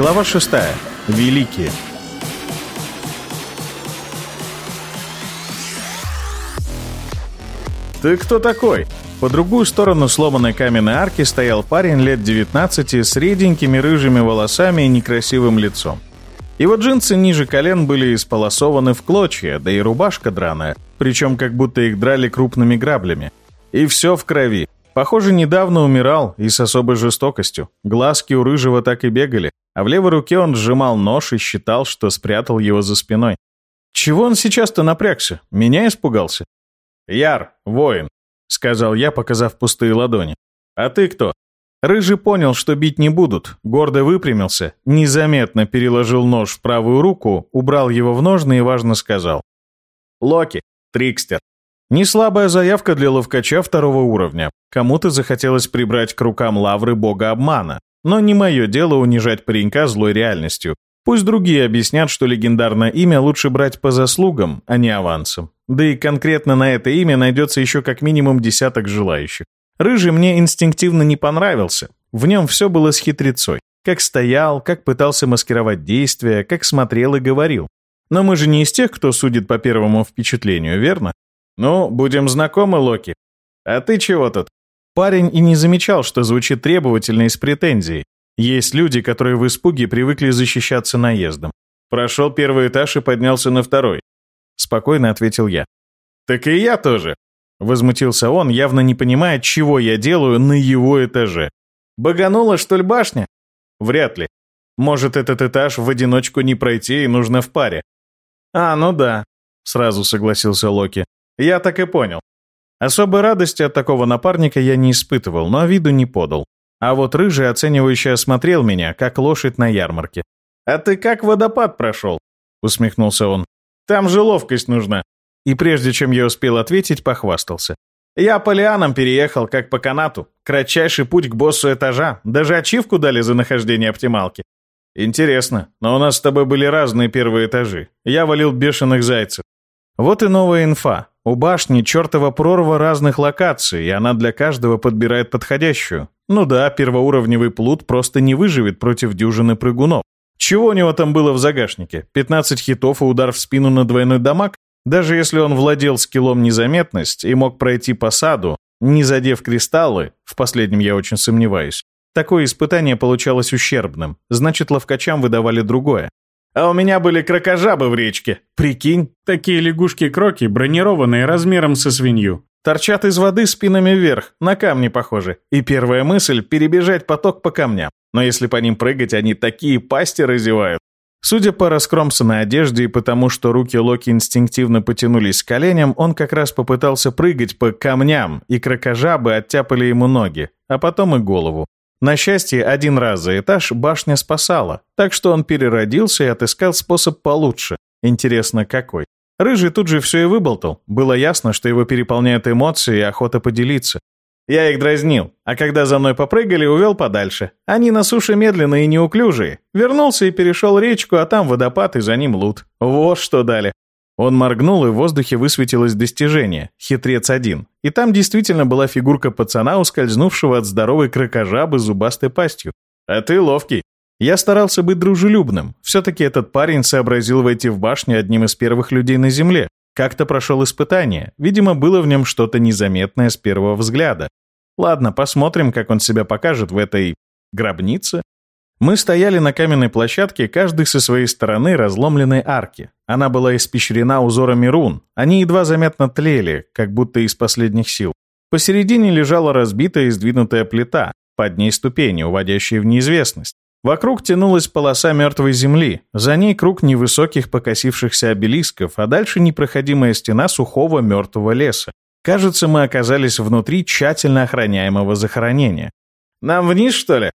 Глава 6. Великие. «Ты кто такой?» По другую сторону сломанной каменной арки стоял парень лет 19 с реденькими рыжими волосами и некрасивым лицом. Его джинсы ниже колен были исполосованы в клочья, да и рубашка драная, причем как будто их драли крупными граблями. И все в крови. Похоже, недавно умирал и с особой жестокостью. Глазки у рыжего так и бегали, а в левой руке он сжимал нож и считал, что спрятал его за спиной. Чего он сейчас-то напрягся? Меня испугался? «Яр, воин», — сказал я, показав пустые ладони. «А ты кто?» Рыжий понял, что бить не будут, гордо выпрямился, незаметно переложил нож в правую руку, убрал его в ножны и важно сказал. «Локи, Трикстер». Не слабая заявка для ловкача второго уровня. Кому-то захотелось прибрать к рукам лавры бога обмана. Но не мое дело унижать паренька злой реальностью. Пусть другие объяснят, что легендарное имя лучше брать по заслугам, а не авансом. Да и конкретно на это имя найдется еще как минимум десяток желающих. Рыжий мне инстинктивно не понравился. В нем все было с хитрецой. Как стоял, как пытался маскировать действия, как смотрел и говорил. Но мы же не из тех, кто судит по первому впечатлению, верно? Ну, будем знакомы, Локи. А ты чего тут? Парень и не замечал, что звучит требовательно и с. Есть люди, которые в испуге привыкли защищаться наездом. Прошел первый этаж и поднялся на второй. Спокойно ответил я. «Так и я тоже!» Возмутился он, явно не понимая, чего я делаю на его этаже. «Баганула, что ли, башня?» «Вряд ли. Может, этот этаж в одиночку не пройти и нужно в паре». «А, ну да», — сразу согласился Локи. «Я так и понял. Особой радости от такого напарника я не испытывал, но виду не подал. А вот рыжий оценивающе осмотрел меня, как лошадь на ярмарке. «А ты как водопад прошел?» — усмехнулся он. Там же ловкость нужна». И прежде чем я успел ответить, похвастался. «Я по лианам переехал, как по канату. Кратчайший путь к боссу этажа. Даже ачивку дали за нахождение оптималки». «Интересно, но у нас с тобой были разные первые этажи. Я валил бешеных зайцев». Вот и новая инфа. У башни чертова прорва разных локаций, и она для каждого подбирает подходящую. Ну да, первоуровневый плут просто не выживет против дюжины прыгунов. Чего у него там было в загашнике? 15 хитов и удар в спину на двойной дамаг? Даже если он владел скиллом незаметность и мог пройти по саду, не задев кристаллы, в последнем я очень сомневаюсь, такое испытание получалось ущербным, значит, ловкачам выдавали другое. А у меня были крокожабы в речке. Прикинь, такие лягушки-кроки, бронированные размером со свинью. Торчат из воды спинами вверх, на камни похожи. И первая мысль — перебежать поток по камням. Но если по ним прыгать, они такие пасти разевают. Судя по раскромсанной одежде и потому, что руки Локи инстинктивно потянулись к коленям, он как раз попытался прыгать по камням, и крокожабы оттяпали ему ноги, а потом и голову. На счастье, один раз за этаж башня спасала, так что он переродился и отыскал способ получше. Интересно, какой? Рыжий тут же все и выболтал. Было ясно, что его переполняют эмоции и охота поделиться. Я их дразнил, а когда за мной попрыгали, увел подальше. Они на суше медленные и неуклюжие. Вернулся и перешел речку, а там водопад и за ним лут. Вот что дали. Он моргнул, и в воздухе высветилось достижение — хитрец один. И там действительно была фигурка пацана, ускользнувшего от здоровой крокожабы зубастой пастью. А ты ловкий. Я старался быть дружелюбным. Все-таки этот парень сообразил войти в башню одним из первых людей на Земле. Как-то прошел испытание. Видимо, было в нем что-то незаметное с первого взгляда. Ладно, посмотрим, как он себя покажет в этой... гробнице. Мы стояли на каменной площадке, каждый со своей стороны разломленной арки. Она была испещрена узорами рун. Они едва заметно тлели, как будто из последних сил. Посередине лежала разбитая и сдвинутая плита, под ней ступени, уводящие в неизвестность. Вокруг тянулась полоса мертвой земли, за ней круг невысоких покосившихся обелисков, а дальше непроходимая стена сухого мертвого леса. Кажется, мы оказались внутри тщательно охраняемого захоронения. «Нам вниз, что ли?»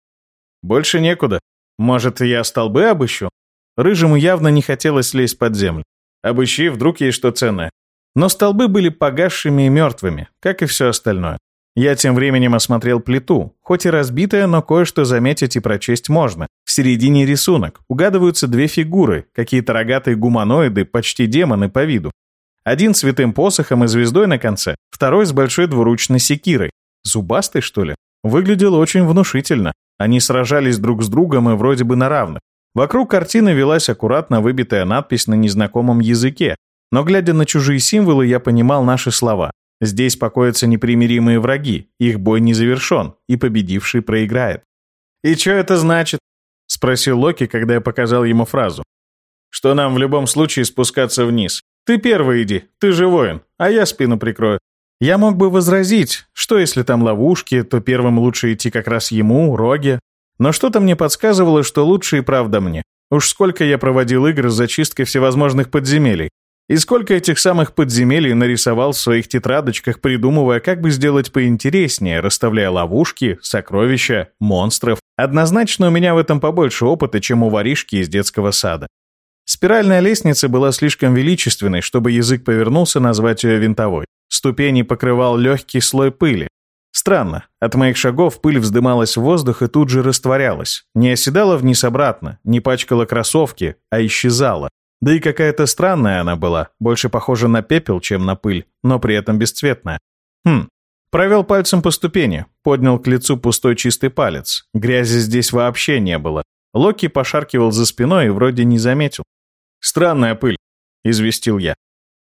«Больше некуда. Может, я столбы обыщу?» Рыжему явно не хотелось лезть под землю. «Обыщи, вдруг есть что ценное». Но столбы были погасшими и мертвыми, как и все остальное. Я тем временем осмотрел плиту. Хоть и разбитая, но кое-что заметить и прочесть можно. В середине рисунок. Угадываются две фигуры, какие-то рогатые гуманоиды, почти демоны по виду. Один с витым посохом и звездой на конце, второй с большой двуручной секирой. Зубастый, что ли? Выглядело очень внушительно. Они сражались друг с другом и вроде бы на равных. Вокруг картины велась аккуратно выбитая надпись на незнакомом языке, но, глядя на чужие символы, я понимал наши слова. Здесь покоятся непримиримые враги, их бой не завершен, и победивший проиграет. «И что это значит?» — спросил Локи, когда я показал ему фразу. «Что нам в любом случае спускаться вниз. Ты первый иди, ты же воин, а я спину прикрою. Я мог бы возразить, что если там ловушки, то первым лучше идти как раз ему, Роге. Но что-то мне подсказывало, что лучше и правда мне. Уж сколько я проводил игр с зачисткой всевозможных подземелий. И сколько этих самых подземелий нарисовал в своих тетрадочках, придумывая, как бы сделать поинтереснее, расставляя ловушки, сокровища, монстров. Однозначно у меня в этом побольше опыта, чем у воришки из детского сада. Спиральная лестница была слишком величественной, чтобы язык повернулся назвать ее винтовой. Ступени покрывал легкий слой пыли. Странно, от моих шагов пыль вздымалась в воздух и тут же растворялась. Не оседала вниз-обратно, не пачкала кроссовки, а исчезала. Да и какая-то странная она была, больше похожа на пепел, чем на пыль, но при этом бесцветная. Хм. Провел пальцем по ступени, поднял к лицу пустой чистый палец. Грязи здесь вообще не было. Локи пошаркивал за спиной и вроде не заметил. «Странная пыль», — известил я.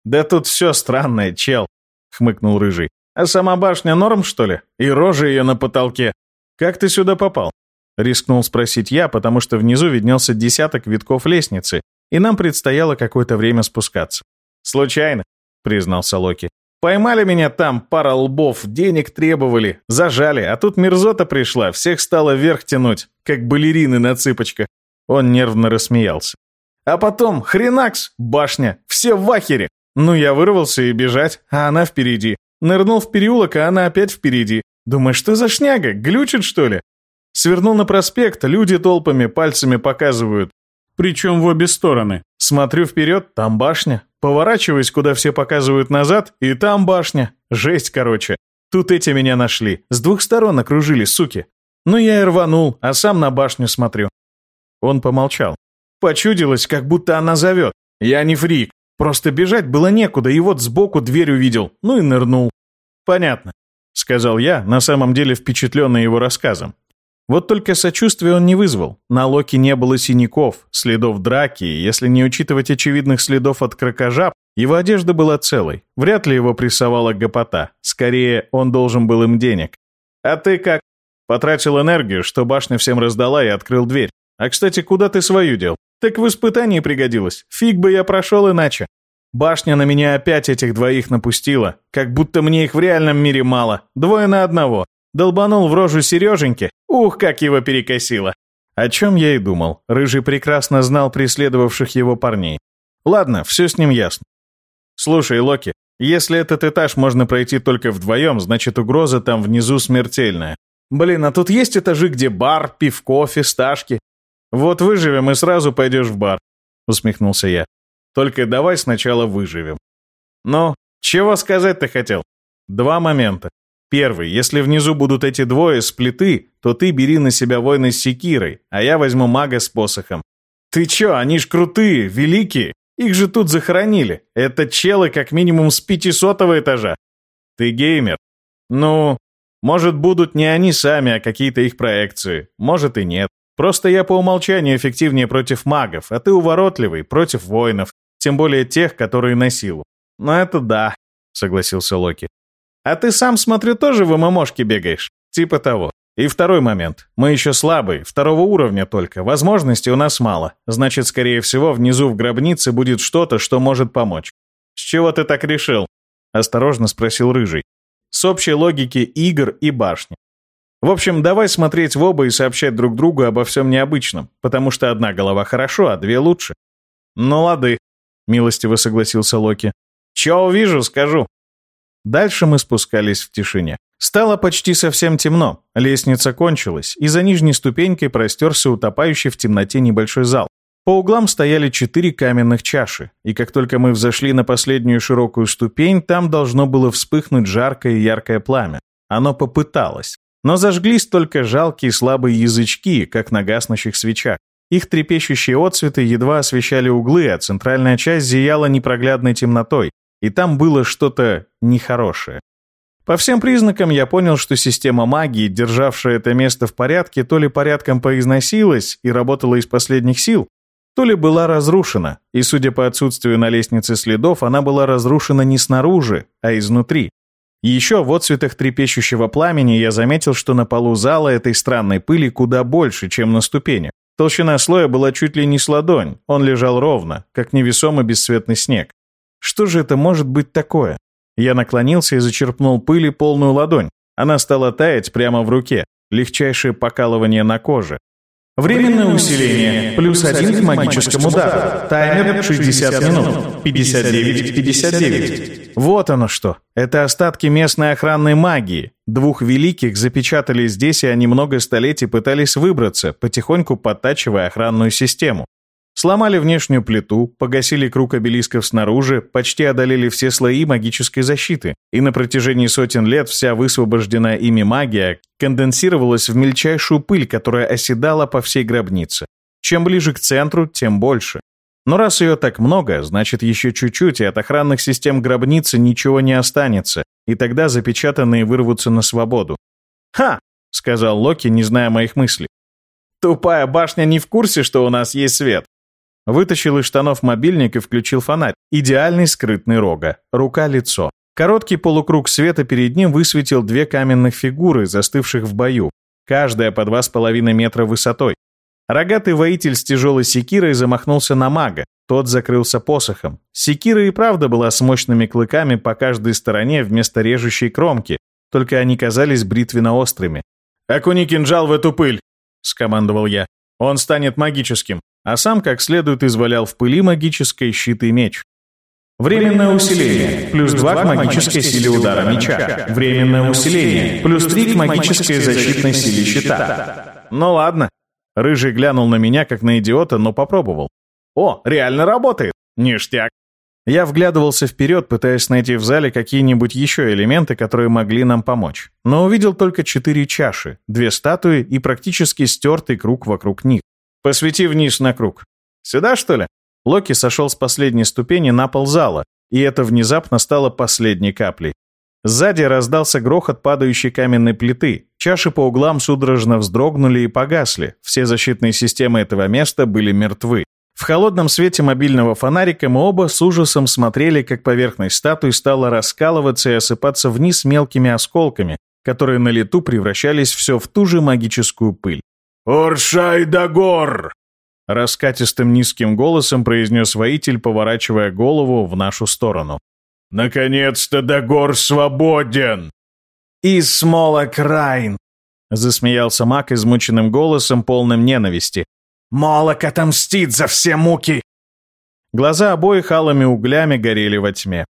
«Да тут все странное, чел», — хмыкнул Рыжий. «А сама башня норм, что ли? И рожа ее на потолке. Как ты сюда попал?» Рискнул спросить я, потому что внизу виднелся десяток витков лестницы, и нам предстояло какое-то время спускаться. «Случайно», — признался Локи. «Поймали меня там, пара лбов, денег требовали, зажали, а тут мерзота пришла, всех стало вверх тянуть, как балерины на цыпочках». Он нервно рассмеялся. «А потом, хренакс, башня, все в ахере. Ну, я вырвался и бежать, а она впереди. Нырнул в переулок, а она опять впереди. Думаешь, что за шняга, глючит, что ли?» Свернул на проспект, люди толпами пальцами показывают причем в обе стороны. Смотрю вперед, там башня. Поворачиваюсь, куда все показывают назад, и там башня. Жесть, короче. Тут эти меня нашли. С двух сторон окружили, суки. Ну я и рванул, а сам на башню смотрю. Он помолчал. Почудилось, как будто она зовет. Я не фрик. Просто бежать было некуда, и вот сбоку дверь увидел. Ну и нырнул. Понятно, сказал я, на самом деле впечатленный его рассказом. Вот только сочувствия он не вызвал. На Локи не было синяков, следов драки, если не учитывать очевидных следов от крокожаб, его одежда была целой. Вряд ли его прессовала гопота. Скорее, он должен был им денег. «А ты как?» Потратил энергию, что башня всем раздала и открыл дверь. «А, кстати, куда ты свою дел?» «Так в испытании пригодилось. Фиг бы я прошел иначе. Башня на меня опять этих двоих напустила. Как будто мне их в реальном мире мало. Двое на одного. Долбанул в рожу Сереженьке. Ух, как его перекосило. О чем я и думал. Рыжий прекрасно знал преследовавших его парней. Ладно, все с ним ясно. Слушай, Локи, если этот этаж можно пройти только вдвоем, значит угроза там внизу смертельная. Блин, а тут есть этажи, где бар, пивко, фисташки. Вот выживем и сразу пойдешь в бар, усмехнулся я. Только давай сначала выживем. Ну, чего сказать ты хотел? Два момента. Первый, если внизу будут эти двое с плиты, то ты бери на себя войны с секирой, а я возьму мага с посохом. Ты чё, они ж крутые, великие. Их же тут захоронили. Это челы как минимум с пятисотого этажа. Ты геймер. Ну, может, будут не они сами, а какие-то их проекции. Может и нет. Просто я по умолчанию эффективнее против магов, а ты уворотливый против воинов, тем более тех, которые на силу. Но это да, согласился Локи. А ты сам, смотрю, тоже в ММОшке бегаешь. Типа того. И второй момент. Мы еще слабые, второго уровня только. Возможностей у нас мало. Значит, скорее всего, внизу в гробнице будет что-то, что может помочь. С чего ты так решил? Осторожно спросил Рыжий. С общей логики игр и башни. В общем, давай смотреть в оба и сообщать друг другу обо всем необычном, потому что одна голова хорошо, а две лучше. Ну лады, милостиво согласился Локи. Че увижу, скажу. Дальше мы спускались в тишине. Стало почти совсем темно, лестница кончилась, и за нижней ступенькой простерся утопающий в темноте небольшой зал. По углам стояли четыре каменных чаши, и как только мы взошли на последнюю широкую ступень, там должно было вспыхнуть жаркое и яркое пламя. Оно попыталось. Но зажглись только жалкие слабые язычки, как на гаснущих свечах. Их трепещущие отцветы едва освещали углы, а центральная часть зияла непроглядной темнотой, и там было что-то нехорошее. По всем признакам я понял, что система магии, державшая это место в порядке, то ли порядком поизносилась и работала из последних сил, то ли была разрушена, и, судя по отсутствию на лестнице следов, она была разрушена не снаружи, а изнутри. Еще в отцветах трепещущего пламени я заметил, что на полу зала этой странной пыли куда больше, чем на ступенях. Толщина слоя была чуть ли не с ладонь, он лежал ровно, как невесомый бесцветный снег. Что же это может быть такое? Я наклонился и зачерпнул пыли полную ладонь. Она стала таять прямо в руке. Легчайшее покалывание на коже. Временное усиление. Плюс один к магическому удару. Таймер 60 минут. 59-59. Вот оно что. Это остатки местной охранной магии. Двух великих запечатали здесь, и они много столетий пытались выбраться, потихоньку подтачивая охранную систему. Сломали внешнюю плиту, погасили круг обелисков снаружи, почти одолели все слои магической защиты, и на протяжении сотен лет вся высвобожденная ими магия конденсировалась в мельчайшую пыль, которая оседала по всей гробнице. Чем ближе к центру, тем больше. Но раз ее так много, значит еще чуть-чуть, и от охранных систем гробницы ничего не останется, и тогда запечатанные вырвутся на свободу. «Ха!» — сказал Локи, не зная моих мыслей. «Тупая башня не в курсе, что у нас есть свет. Вытащил из штанов мобильник и включил фонарь. Идеальный скрытный рога. Рука-лицо. Короткий полукруг света перед ним высветил две каменных фигуры, застывших в бою. Каждая по два с половиной метра высотой. Рогатый воитель с тяжелой секирой замахнулся на мага. Тот закрылся посохом. Секира и правда была с мощными клыками по каждой стороне вместо режущей кромки, только они казались бритвенно-острыми. «Окуни кинжал в эту пыль!» — скомандовал я. «Он станет магическим а сам как следует извалял в пыли магической щит и меч. Временное усиление. Плюс 2 к магической силе удара меча. Временное усиление. Плюс 3 к магической защитной силе щита. Ну ладно. Рыжий глянул на меня, как на идиота, но попробовал. О, реально работает. Ништяк. Я вглядывался вперед, пытаясь найти в зале какие-нибудь еще элементы, которые могли нам помочь. Но увидел только четыре чаши, две статуи и практически стертый круг вокруг них. Посвети вниз на круг. Сюда, что ли? Локи сошел с последней ступени на пол зала, и это внезапно стало последней каплей. Сзади раздался грохот падающей каменной плиты. Чаши по углам судорожно вздрогнули и погасли. Все защитные системы этого места были мертвы. В холодном свете мобильного фонарика мы оба с ужасом смотрели, как поверхность статуи стала раскалываться и осыпаться вниз мелкими осколками, которые на лету превращались все в ту же магическую пыль. «Оршай Дагор!» Раскатистым низким голосом произнес воитель, поворачивая голову в нашу сторону. «Наконец-то Дагор свободен!» «И смола Крайн!» Засмеялся маг измученным голосом, полным ненависти. «Молок отомстит за все муки!» Глаза обоих алыми углями горели во тьме.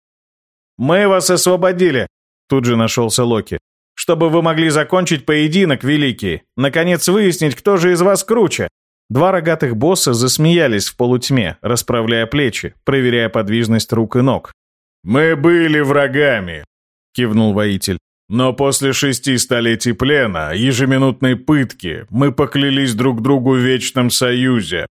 «Мы вас освободили!» Тут же нашелся Локи чтобы вы могли закончить поединок, великий. Наконец выяснить, кто же из вас круче». Два рогатых босса засмеялись в полутьме, расправляя плечи, проверяя подвижность рук и ног. «Мы были врагами», — кивнул воитель. «Но после шести столетий плена, ежеминутной пытки, мы поклялись друг другу в вечном союзе.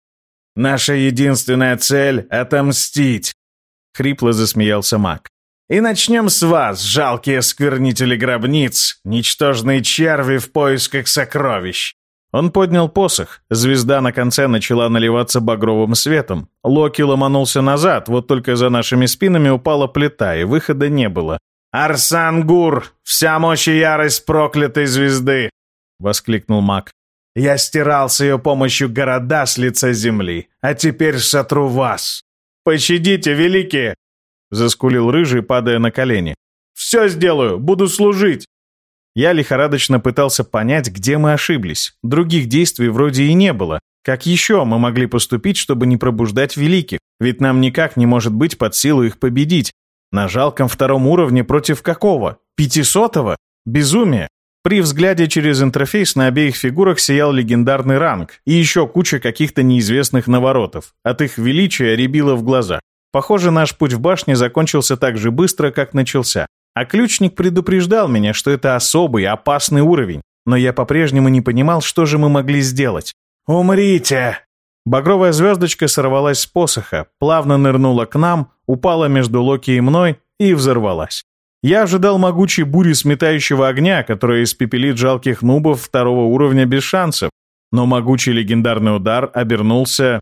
Наша единственная цель — отомстить», — хрипло засмеялся маг. И начнем с вас, жалкие сквернители гробниц, ничтожные черви в поисках сокровищ. Он поднял посох. Звезда на конце начала наливаться багровым светом. Локи ломанулся назад, вот только за нашими спинами упала плита, и выхода не было. «Арсангур! Вся мощь и ярость проклятой звезды!» — воскликнул маг. «Я стирал с ее помощью города с лица земли, а теперь сотру вас! Пощадите, великие! Заскулил рыжий, падая на колени. «Все сделаю! Буду служить!» Я лихорадочно пытался понять, где мы ошиблись. Других действий вроде и не было. Как еще мы могли поступить, чтобы не пробуждать великих? Ведь нам никак не может быть под силу их победить. На жалком втором уровне против какого? Пятисотого? Безумие. При взгляде через интерфейс на обеих фигурах сиял легендарный ранг и еще куча каких-то неизвестных наворотов. От их величия рябило в глазах. Похоже, наш путь в башне закончился так же быстро, как начался. А ключник предупреждал меня, что это особый, опасный уровень. Но я по-прежнему не понимал, что же мы могли сделать. «Умрите!» Багровая звездочка сорвалась с посоха, плавно нырнула к нам, упала между Локи и мной и взорвалась. Я ожидал могучей бури сметающего огня, которая испепелит жалких нубов второго уровня без шансов, но могучий легендарный удар обернулся...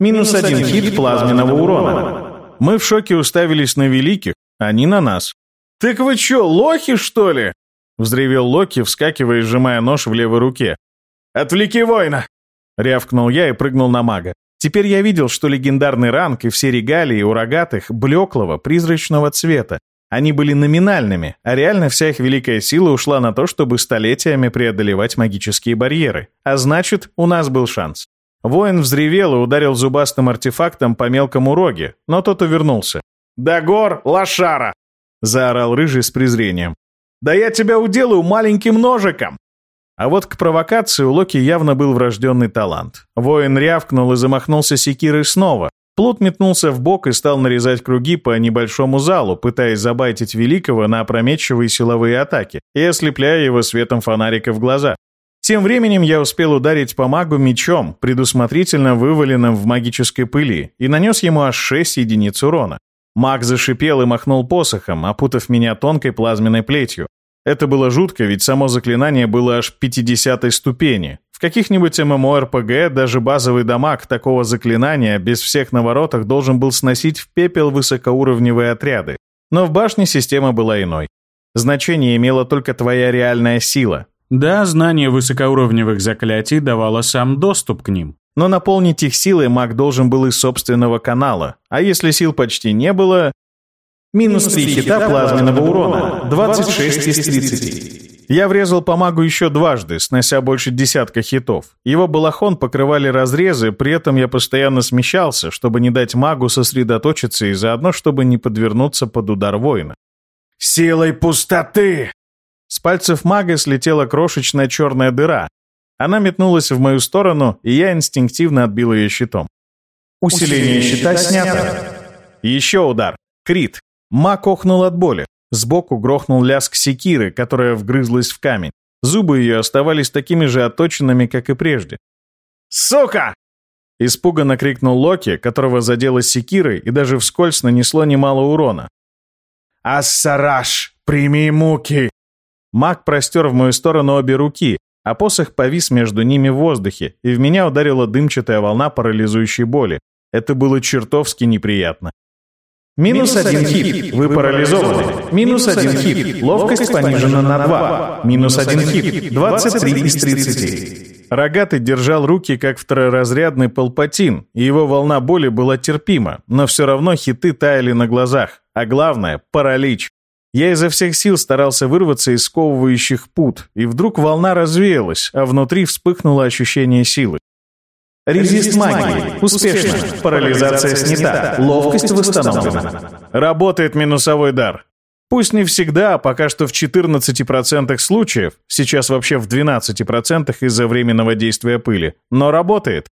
Минус один хит плазменного урона. Мы в шоке уставились на великих, они на нас. «Так вы чё, лохи, что ли?» — взревел Локи, вскакивая и сжимая нож в левой руке. «Отвлеки воина!» — рявкнул я и прыгнул на мага. Теперь я видел, что легендарный ранг и все регалии у рогатых блеклого, призрачного цвета. Они были номинальными, а реально вся их великая сила ушла на то, чтобы столетиями преодолевать магические барьеры. А значит, у нас был шанс. Воин взревел и ударил зубастым артефактом по мелкому роге, но тот увернулся. «Да гор, лошара!» — заорал Рыжий с презрением. «Да я тебя уделаю маленьким ножиком!» А вот к провокации у Локи явно был врожденный талант. Воин рявкнул и замахнулся секирой снова. Плут метнулся в бок и стал нарезать круги по небольшому залу, пытаясь забайтить Великого на опрометчивые силовые атаки и ослепляя его светом фонарика в глаза. Тем временем я успел ударить по магу мечом, предусмотрительно вываленным в магической пыли, и нанес ему аж 6 единиц урона. Маг зашипел и махнул посохом, опутав меня тонкой плазменной плетью. Это было жутко, ведь само заклинание было аж 50 ступени. В каких-нибудь ММО-РПГ даже базовый дамаг такого заклинания без всех наворотах должен был сносить в пепел высокоуровневые отряды. Но в башне система была иной. Значение имела только твоя реальная сила. Да, знание высокоуровневых заклятий давало сам доступ к ним. Но наполнить их силой маг должен был из собственного канала. А если сил почти не было, Минус 3 хита плазменного урона. 26 из 30. Я врезал по магу еще дважды, снося больше десятка хитов. Его балахон покрывали разрезы, при этом я постоянно смещался, чтобы не дать магу сосредоточиться и заодно, чтобы не подвернуться под удар воина. «Силой пустоты!» С пальцев мага слетела крошечная черная дыра. Она метнулась в мою сторону, и я инстинктивно отбил ее щитом. Усиление щита снято. Еще удар. Крит. Мак охнул от боли. Сбоку грохнул лязг секиры, которая вгрызлась в камень. Зубы ее оставались такими же отточенными, как и прежде. «Сука!» Испуганно крикнул Локи, которого задело секирой и даже вскользь нанесло немало урона. «Ассараш, прими муки!» Маг простер в мою сторону обе руки, а посох повис между ними в воздухе, и в меня ударила дымчатая волна парализующей боли. Это было чертовски неприятно. Минус один хит. Вы парализованы. Минус один хит. Ловкость понижена на 2. Минус один хит. 23 из 30. Рогатый держал руки, как второразрядный полпатин, и его волна боли была терпима, но все равно хиты таяли на глазах. А главное — паралич. Я изо всех сил старался вырваться из сковывающих пут, и вдруг волна развеялась, а внутри вспыхнуло ощущение силы. Резист магии. Успешно. Парализация снята. Ловкость восстановлена. Работает минусовой дар. Пусть не всегда, а пока что в 14% случаев, сейчас вообще в 12% из-за временного действия пыли, но работает.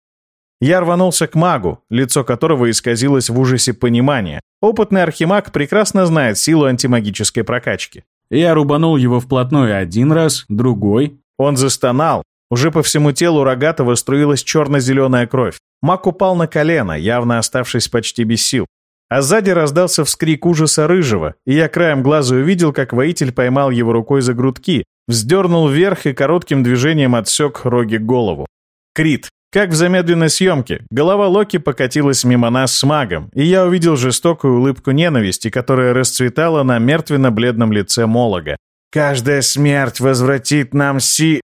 Я рванулся к магу, лицо которого исказилось в ужасе понимания. Опытный архимаг прекрасно знает силу антимагической прокачки. Я рубанул его вплотную один раз, другой. Он застонал, уже по всему телу Рогатого струилась черно-зеленая кровь. Мак упал на колено, явно оставшись почти без сил. А сзади раздался вскрик ужаса рыжего, и я краем глаза увидел, как воитель поймал его рукой за грудки, вздернул вверх и коротким движением отсек роги голову. Крит. Как в замедленной съемке, голова Локи покатилась мимо нас с магом, и я увидел жестокую улыбку ненависти, которая расцветала на мертвенно-бледном лице Молога. «Каждая смерть возвратит нам си...»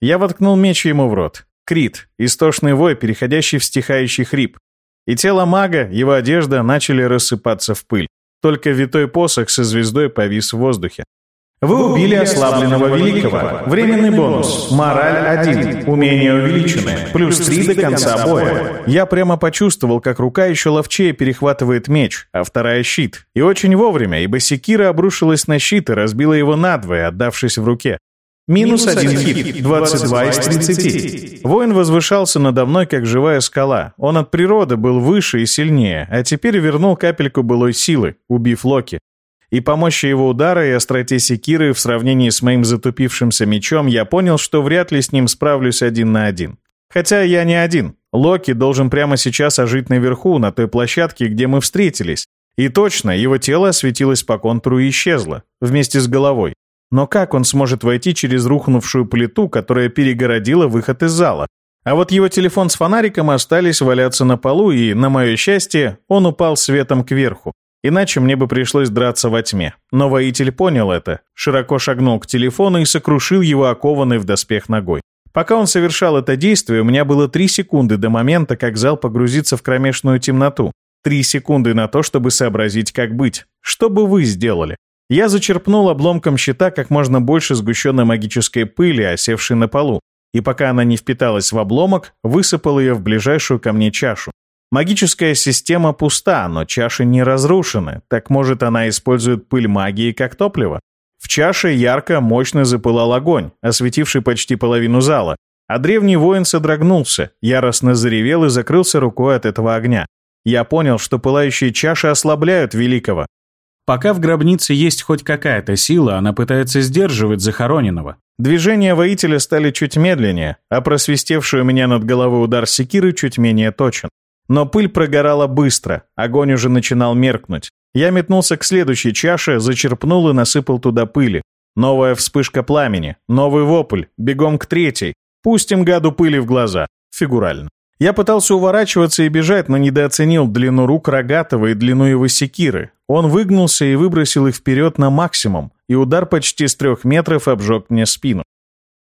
Я воткнул меч ему в рот. Крит, истошный вой, переходящий в стихающий хрип. И тело мага, его одежда начали рассыпаться в пыль. Только витой посох со звездой повис в воздухе. Вы убили ослабленного великого. Временный бонус. Мораль 1. Умение увеличенное. Плюс 3 до конца боя. Я прямо почувствовал, как рука еще ловчее перехватывает меч, а вторая щит. И очень вовремя, ибо секира обрушилась на щит и разбила его надвое, отдавшись в руке. Минус один хит, 22 из 30. Воин возвышался надо мной, как живая скала. Он от природы был выше и сильнее, а теперь вернул капельку былой силы, убив Локи. И по мощи его удара и остроте секиры в сравнении с моим затупившимся мечом я понял, что вряд ли с ним справлюсь один на один. Хотя я не один. Локи должен прямо сейчас ожить наверху, на той площадке, где мы встретились. И точно, его тело осветилось по контуру и исчезло, вместе с головой. Но как он сможет войти через рухнувшую плиту, которая перегородила выход из зала? А вот его телефон с фонариком остались валяться на полу, и, на мое счастье, он упал светом кверху. Иначе мне бы пришлось драться во тьме. Но воитель понял это, широко шагнул к телефону и сокрушил его окованный в доспех ногой. Пока он совершал это действие, у меня было три секунды до момента, как зал погрузится в кромешную темноту. Три секунды на то, чтобы сообразить, как быть. Что бы вы сделали? Я зачерпнул обломком щита как можно больше сгущенной магической пыли, осевшей на полу, и пока она не впиталась в обломок, высыпал ее в ближайшую ко мне чашу. Магическая система пуста, но чаши не разрушены, так может она использует пыль магии как топливо? В чаше ярко, мощно запылал огонь, осветивший почти половину зала, а древний воин содрогнулся, яростно заревел и закрылся рукой от этого огня. Я понял, что пылающие чаши ослабляют великого. Пока в гробнице есть хоть какая-то сила, она пытается сдерживать захороненного. Движения воителя стали чуть медленнее, а просвистевший у меня над головой удар секиры чуть менее точен. Но пыль прогорала быстро, огонь уже начинал меркнуть. Я метнулся к следующей чаше, зачерпнул и насыпал туда пыли. Новая вспышка пламени, новый вопль, бегом к третьей. Пустим гаду пыли в глаза. Фигурально. Я пытался уворачиваться и бежать, но недооценил длину рук Рогатого и длину его секиры. Он выгнулся и выбросил их вперед на максимум, и удар почти с трех метров обжег мне спину.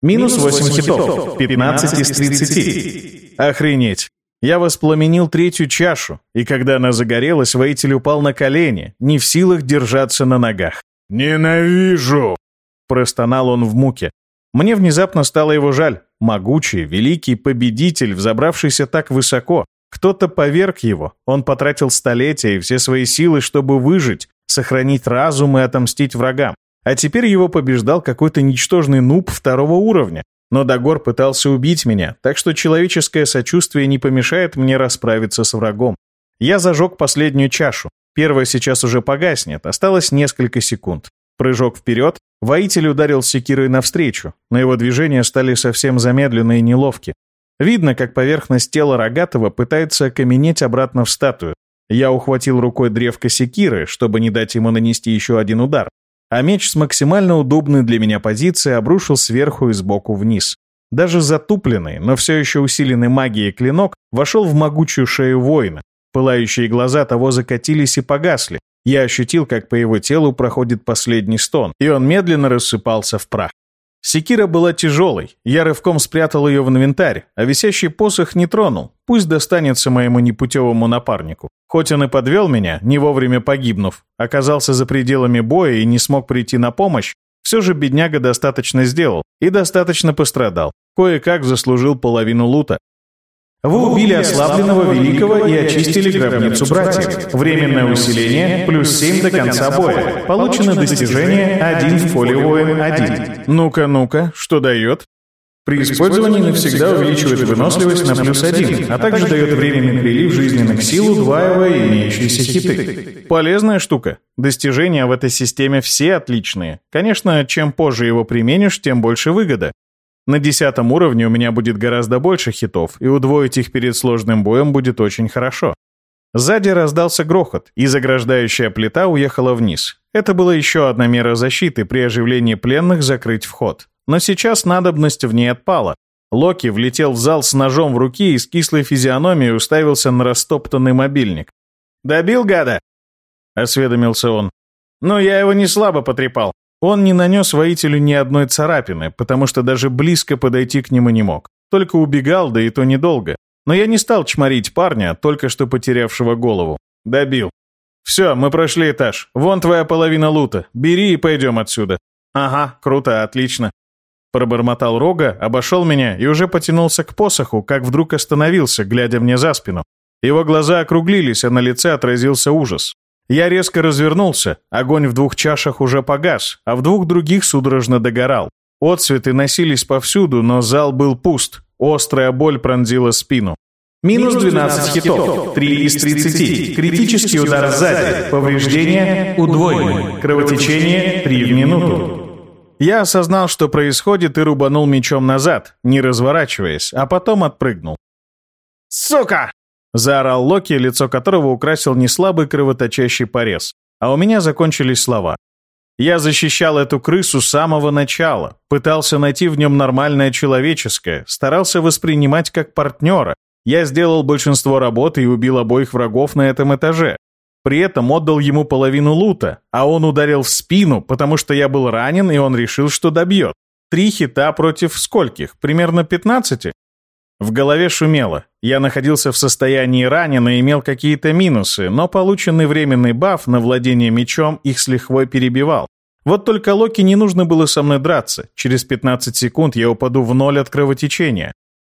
Минус 8 хитов, 15 из 30. Охренеть. Я воспламенил третью чашу, и когда она загорелась, воитель упал на колени, не в силах держаться на ногах. «Ненавижу!» – простонал он в муке. Мне внезапно стало его жаль. Могучий, великий победитель, взобравшийся так высоко. Кто-то поверг его. Он потратил столетия и все свои силы, чтобы выжить, сохранить разум и отомстить врагам. А теперь его побеждал какой-то ничтожный нуб второго уровня. Но Дагор пытался убить меня, так что человеческое сочувствие не помешает мне расправиться с врагом. Я зажег последнюю чашу. Первая сейчас уже погаснет, осталось несколько секунд. Прыжок вперед, воитель ударил секирой навстречу, но его движения стали совсем замедленные и неловки. Видно, как поверхность тела Рогатого пытается окаменеть обратно в статую. Я ухватил рукой древко секиры, чтобы не дать ему нанести еще один удар, а меч с максимально удобной для меня позиции обрушил сверху и сбоку вниз. Даже затупленный, но все еще усиленный магией клинок вошел в могучую шею воина. Пылающие глаза того закатились и погасли. Я ощутил, как по его телу проходит последний стон, и он медленно рассыпался в прах. Секира была тяжелой, я рывком спрятал ее в инвентарь, а висящий посох не тронул, пусть достанется моему непутевому напарнику. Хоть он и подвел меня, не вовремя погибнув, оказался за пределами боя и не смог прийти на помощь, все же бедняга достаточно сделал и достаточно пострадал. Кое-как заслужил половину лута, вы убили ослабленного великого и очистили гробницу братьев. Временное усиление плюс 7 до конца боя. Получено достижение 1 в поле воин 1. Ну-ка, ну-ка, что дает? При использовании навсегда увеличивает выносливость на плюс 1, а также дает временный прилив жизненных сил, удваивая имеющиеся хиты. Полезная штука. Достижения в этой системе все отличные. Конечно, чем позже его применишь, тем больше выгода. На десятом уровне у меня будет гораздо больше хитов, и удвоить их перед сложным боем будет очень хорошо. Сзади раздался грохот, и заграждающая плита уехала вниз. Это была еще одна мера защиты при оживлении пленных закрыть вход. Но сейчас надобность в ней отпала. Локи влетел в зал с ножом в руке и с кислой физиономией уставился на растоптанный мобильник. «Добил гада?» — осведомился он. «Ну, я его не слабо потрепал. Он не нанес воителю ни одной царапины, потому что даже близко подойти к нему не мог. Только убегал, да и то недолго. Но я не стал чморить парня, только что потерявшего голову. Добил. «Все, мы прошли этаж. Вон твоя половина лута. Бери и пойдем отсюда». «Ага, круто, отлично». Пробормотал Рога, обошел меня и уже потянулся к посоху, как вдруг остановился, глядя мне за спину. Его глаза округлились, а на лице отразился ужас. Я резко развернулся, огонь в двух чашах уже погас, а в двух других судорожно догорал. Отцветы носились повсюду, но зал был пуст. Острая боль пронзила спину. Минус 12 хитов, 3 из 30, критический удар сзади, повреждения удвоены, кровотечение 3 в минуту. Я осознал, что происходит, и рубанул мечом назад, не разворачиваясь, а потом отпрыгнул. «Сука!» Заорал Локи, лицо которого украсил неслабый кровоточащий порез. А у меня закончились слова. Я защищал эту крысу с самого начала, пытался найти в нем нормальное человеческое, старался воспринимать как партнера. Я сделал большинство работы и убил обоих врагов на этом этаже. При этом отдал ему половину лута, а он ударил в спину, потому что я был ранен, и он решил, что добьет. Три хита против скольких? Примерно 15? В голове шумело. Я находился в состоянии ранен и имел какие-то минусы, но полученный временный баф на владение мечом их с лихвой перебивал. Вот только Локи не нужно было со мной драться. Через 15 секунд я упаду в ноль от кровотечения.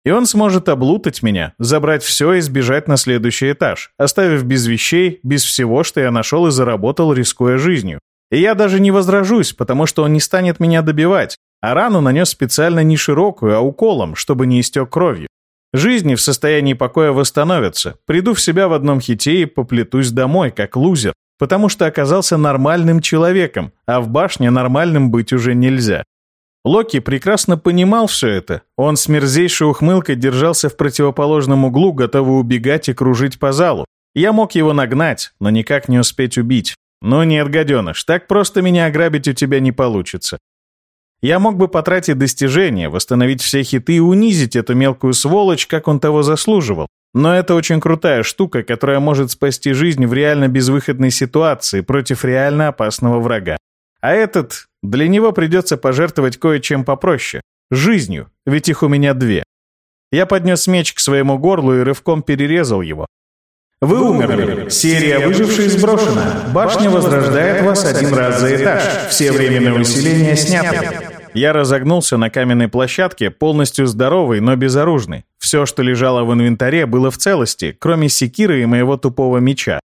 И он сможет облутать меня, забрать все и сбежать на следующий этаж, оставив без вещей, без всего, что я нашел и заработал, рискуя жизнью. И я даже не возражусь, потому что он не станет меня добивать, а рану нанес специально не широкую, а уколом, чтобы не истек кровью. Жизни в состоянии покоя восстановятся, приду в себя в одном хите и поплетусь домой, как лузер, потому что оказался нормальным человеком, а в башне нормальным быть уже нельзя. Локи прекрасно понимал все это. Он с мерзейшей ухмылкой держался в противоположном углу, готовый убегать и кружить по залу. Я мог его нагнать, но никак не успеть убить. Но нет, гаденыш, так просто меня ограбить у тебя не получится. Я мог бы потратить достижения, восстановить все хиты и унизить эту мелкую сволочь, как он того заслуживал. Но это очень крутая штука, которая может спасти жизнь в реально безвыходной ситуации против реально опасного врага. А этот, для него придется пожертвовать кое-чем попроще. Жизнью, ведь их у меня две. Я поднес меч к своему горлу и рывком перерезал его. Вы умерли. Серия выживших сброшена. Башня возрождает вас один раз за этаж. Все временные усиления сняты. Я разогнулся на каменной площадке, полностью здоровый, но безоружный. Все, что лежало в инвентаре, было в целости, кроме секиры и моего тупого меча.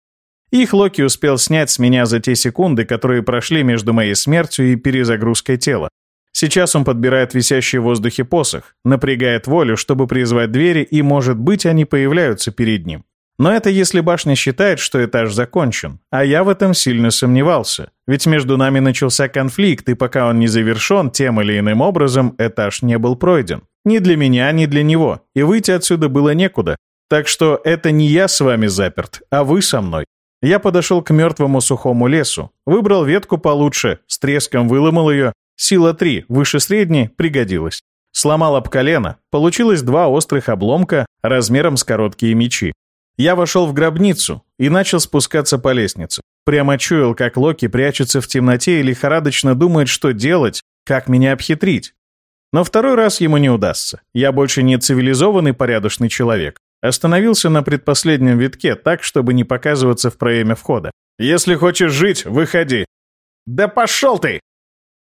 Их Локи успел снять с меня за те секунды, которые прошли между моей смертью и перезагрузкой тела. Сейчас он подбирает висящий в воздухе посох, напрягает волю, чтобы призвать двери, и, может быть, они появляются перед ним. Но это если башня считает, что этаж закончен, а я в этом сильно сомневался. Ведь между нами начался конфликт, и пока он не завершен тем или иным образом, этаж не был пройден. Ни для меня, ни для него, и выйти отсюда было некуда. Так что это не я с вами заперт, а вы со мной. Я подошел к мертвому сухому лесу, выбрал ветку получше, с треском выломал ее. Сила 3, выше средней, пригодилась. Сломал об колено, получилось два острых обломка размером с короткие мечи. Я вошел в гробницу и начал спускаться по лестнице. Прямо чуял, как Локи прячется в темноте и лихорадочно думает, что делать, как меня обхитрить. Но второй раз ему не удастся. Я больше не цивилизованный порядочный человек. Остановился на предпоследнем витке так, чтобы не показываться в проеме входа. «Если хочешь жить, выходи!» «Да пошел ты!»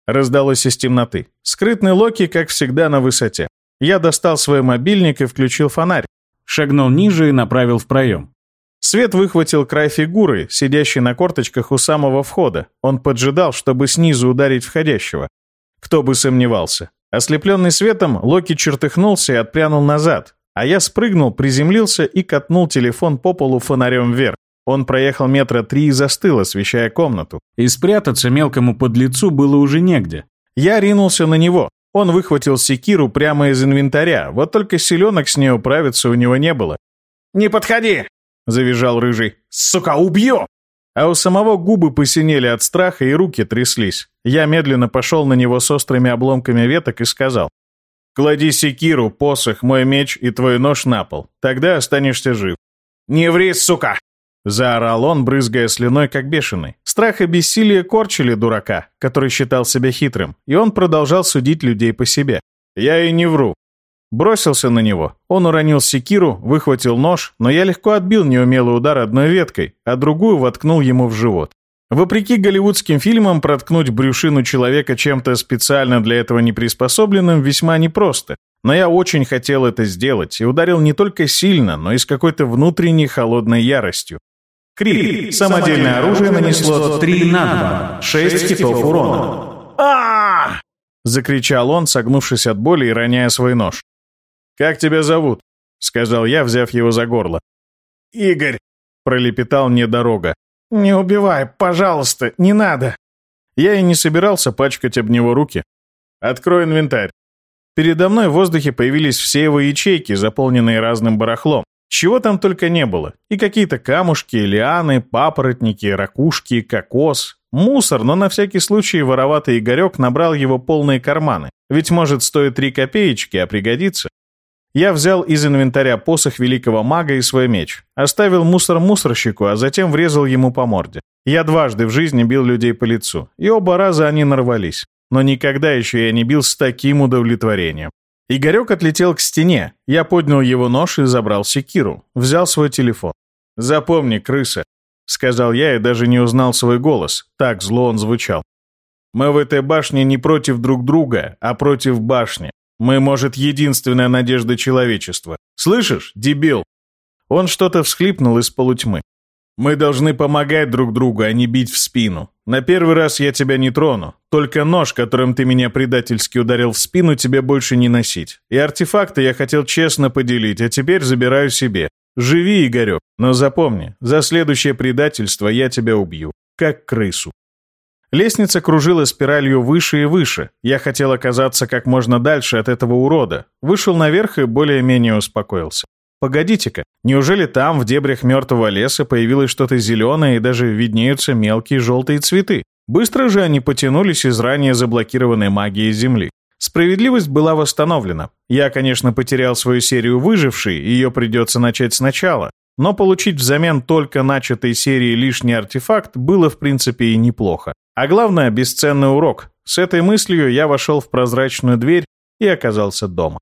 Раздалось из темноты. Скрытный Локи, как всегда, на высоте. Я достал свой мобильник и включил фонарь. Шагнул ниже и направил в проем. Свет выхватил край фигуры, сидящей на корточках у самого входа. Он поджидал, чтобы снизу ударить входящего. Кто бы сомневался. Ослепленный светом, Локи чертыхнулся и отпрянул назад, а я спрыгнул, приземлился и катнул телефон по полу фонарем вверх. Он проехал метра три и застыл, освещая комнату. И спрятаться мелкому подлецу было уже негде. Я ринулся на него. Он выхватил секиру прямо из инвентаря, вот только селенок с ней управиться у него не было. «Не подходи!» — завизжал рыжий. «Сука, убью!» А у самого губы посинели от страха и руки тряслись. Я медленно пошел на него с острыми обломками веток и сказал. Клади секиру, посох, мой меч и твой нож на пол. Тогда останешься жив». «Не ври, сука!» Заорал он, брызгая слюной, как бешеный. Страх и бессилие корчили дурака, который считал себя хитрым, и он продолжал судить людей по себе. «Я и не вру». Бросился на него. Он уронил секиру, выхватил нож, но я легко отбил неумелый удар одной веткой, а другую воткнул ему в живот. Вопреки голливудским фильмам, проткнуть брюшину человека чем-то специально для этого не приспособленным весьма непросто. Но я очень хотел это сделать и ударил не только сильно, но и с какой-то внутренней холодной яростью. Крик. Самодельное оружие нанесло 3 на 2. 6 хитов урона. а Закричал он, согнувшись от боли и роняя свой нож. «Как тебя зовут?» — сказал я, взяв его за горло. «Игорь», — пролепетал мне дорога. «Не убивай, пожалуйста, не надо!» Я и не собирался пачкать об него руки. «Открой инвентарь». Передо мной в воздухе появились все его ячейки, заполненные разным барахлом. Чего там только не было. И какие-то камушки, лианы, папоротники, ракушки, кокос. Мусор, но на всякий случай вороватый Игорек набрал его полные карманы. Ведь может стоит три копеечки, а пригодится. Я взял из инвентаря посох великого мага и свой меч. Оставил мусор мусорщику, а затем врезал ему по морде. Я дважды в жизни бил людей по лицу, и оба раза они нарвались. Но никогда еще я не бил с таким удовлетворением. Игорек отлетел к стене. Я поднял его нож и забрал секиру. Взял свой телефон. «Запомни, крыса», — сказал я и даже не узнал свой голос. Так зло он звучал. «Мы в этой башне не против друг друга, а против башни. Мы, может, единственная надежда человечества. Слышишь, дебил?» Он что-то всхлипнул из полутьмы. Мы должны помогать друг другу, а не бить в спину. На первый раз я тебя не трону. Только нож, которым ты меня предательски ударил в спину, тебе больше не носить. И артефакты я хотел честно поделить, а теперь забираю себе. Живи, Игорек, но запомни, за следующее предательство я тебя убью. Как крысу. Лестница кружила спиралью выше и выше. Я хотел оказаться как можно дальше от этого урода. Вышел наверх и более-менее успокоился. Погодите-ка, неужели там, в дебрях мертвого леса, появилось что-то зеленое и даже виднеются мелкие желтые цветы? Быстро же они потянулись из ранее заблокированной магии Земли. Справедливость была восстановлена. Я, конечно, потерял свою серию выжившей, ее придется начать сначала. Но получить взамен только начатой серии лишний артефакт было, в принципе, и неплохо. А главное, бесценный урок. С этой мыслью я вошел в прозрачную дверь и оказался дома.